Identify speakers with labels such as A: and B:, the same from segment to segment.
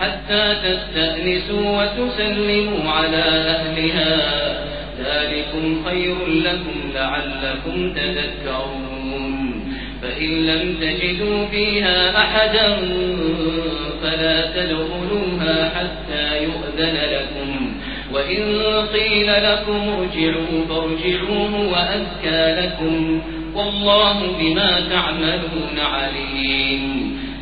A: حتى تستأنسوا وتسلموا على أهلها. ذلكم خير لكم لعلكم تذكرون. فإن لم تجدوا فيها أحدا فلا تدخلوها حتى يؤذن لكم. وإن قيل لكم ارجعوا فارجعوه وأذكى لكم. والله بما تعملون عليم.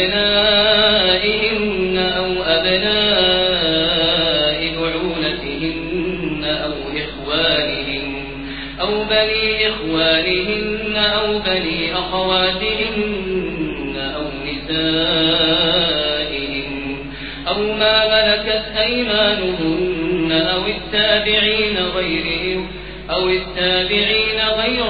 A: أبنائهن أو أبناء بعولتهن أو إخوانهن أو بني إخوانهن أو بني أخواتهن أو نسائهن أو ما ملكت أيمانهن أو التابعين غيرهم أو التابعين غير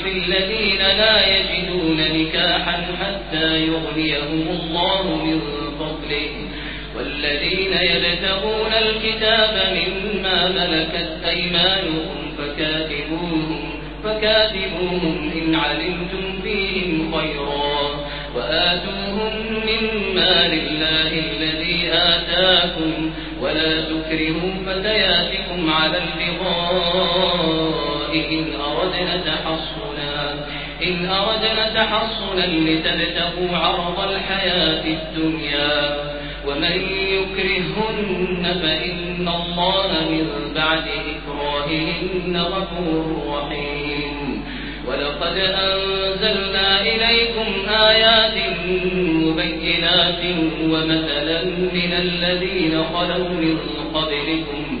A: وليستعفف الذين لا يجدون نكاحا حتى يغنيهم الله من فضله. والذين يبتغون الكتاب مما ملكت أيمانهم فكاتبوهم فكاتبوهم إن علمتم فيهم خيرا. وآتوهم مما لله الذي آتاكم. ولا تكرهوا فتياتكم على البغاء إن أردنا تحصنا إن أردنا تحصنا لتبتغوا عرض الحياة الدنيا ومن يكرهن فإن الله من بعد إكراههن غفور رحيم. ولقد أنزلنا إليكم آيات مبينات ومثلا من الذين خلوا من قبلكم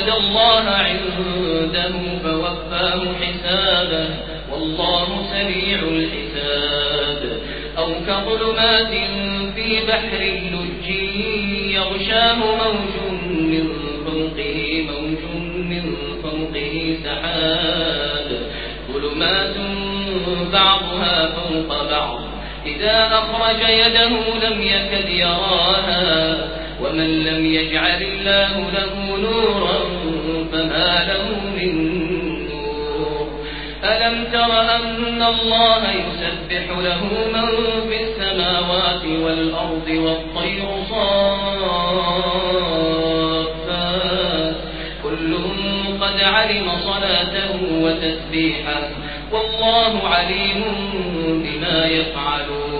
A: ووجد الله عنده فوفاه حسابه والله سريع الحساب. أو كظلمات في بحر اللج يغشاه موج من فوقه موج من فوقه سحاب. ظلمات بعضها فوق بعض إذا أخرج يده لم يكد يراها. ومن لم يجعل الله له نورا فما له من نور. ألم تر أن الله يسبح له من في السماوات والأرض والطير صافات؟ كل قد علم صلاته وتسبيحه. والله عليم بما يفعلون.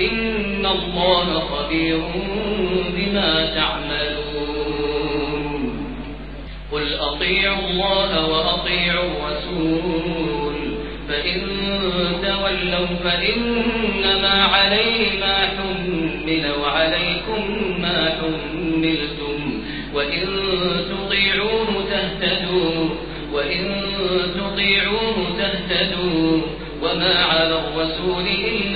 A: إن الله خبير بما تعملون قل أطيعوا الله وأطيعوا الرسول فإن تولوا فإنما عليه ما حمل وعليكم ما حملتم وإن تطيعوه تهتدوا وإن تطيعوه تهتدوا وما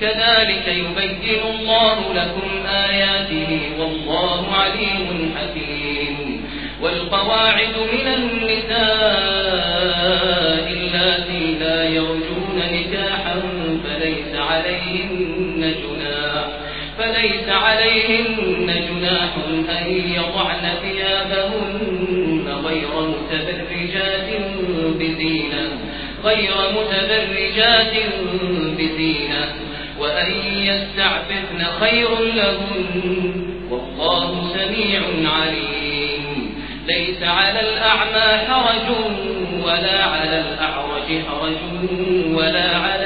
A: كذلك يبين الله لكم آياته والله عليم حكيم. والقواعد من النساء اللاتي لا يرجون نكاحا فليس عليهن جناح فليس عليهن جناح أن يضعن ثيابهن غير متبرجات بزينة غير متبرجات بزينة. وأن يستعففن خير لهن. والله سميع عليم. ليس على الأعمى حرج ولا على الأعرج حرج ولا على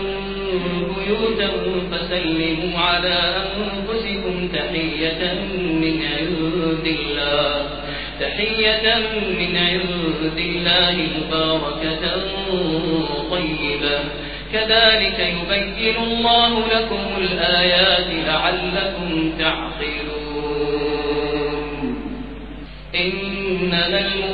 A: بيوتا فسلموا على أنفسكم تحية من عند الله. تحية من عند الله مباركة طيبة. كذلك يبين الله لكم الآيات لعلكم تعقلون. إنما المؤمنون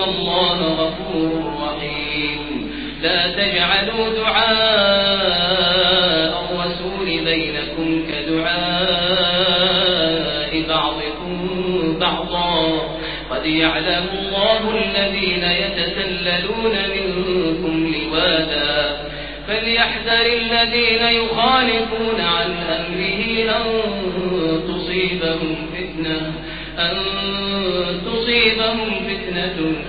A: إن الله غفور رحيم. لا تجعلوا دعاء الرسول بينكم كدعاء بعضكم بعضا. قد يعلم الله الذين يتسللون منكم لوادا. فليحذر الذين يخالفون عن أمره أن تصيبهم فتنة. أن تصيبهم